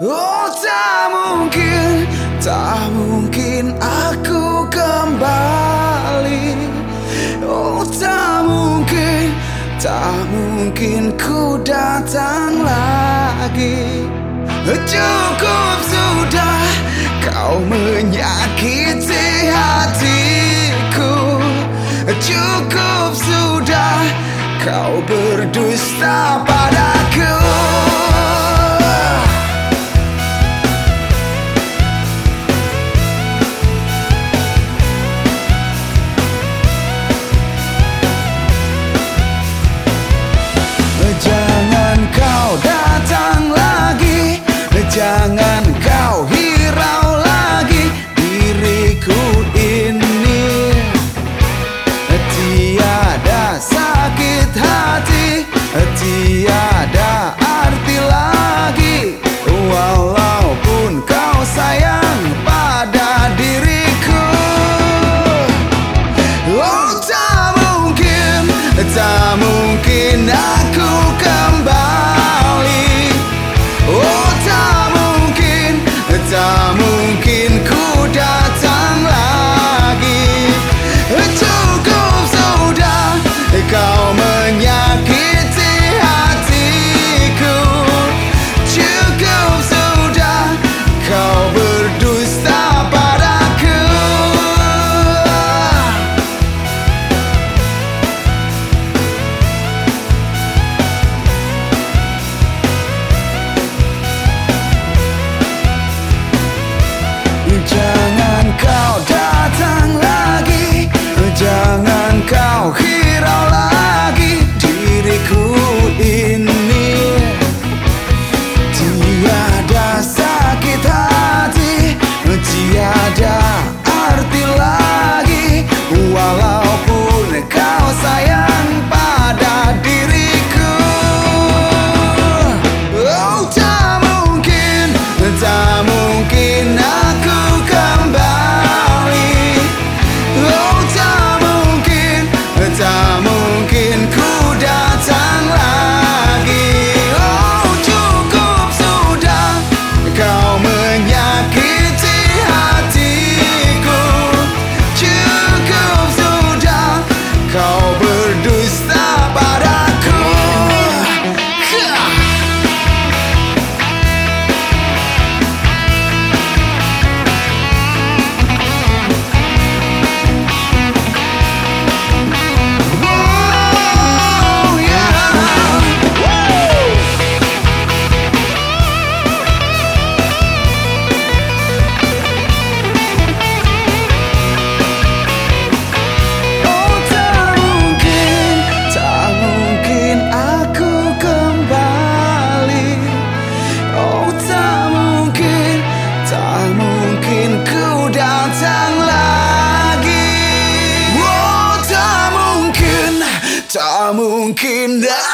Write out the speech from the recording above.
Oh tak mungkin, tak mungkin aku kembali. Oh tak mungkin, tak mungkin ku datang lagi. Cukup sudah kau menyakiti hatiku. Cukup sudah kau berdusta padaku mungkin dah.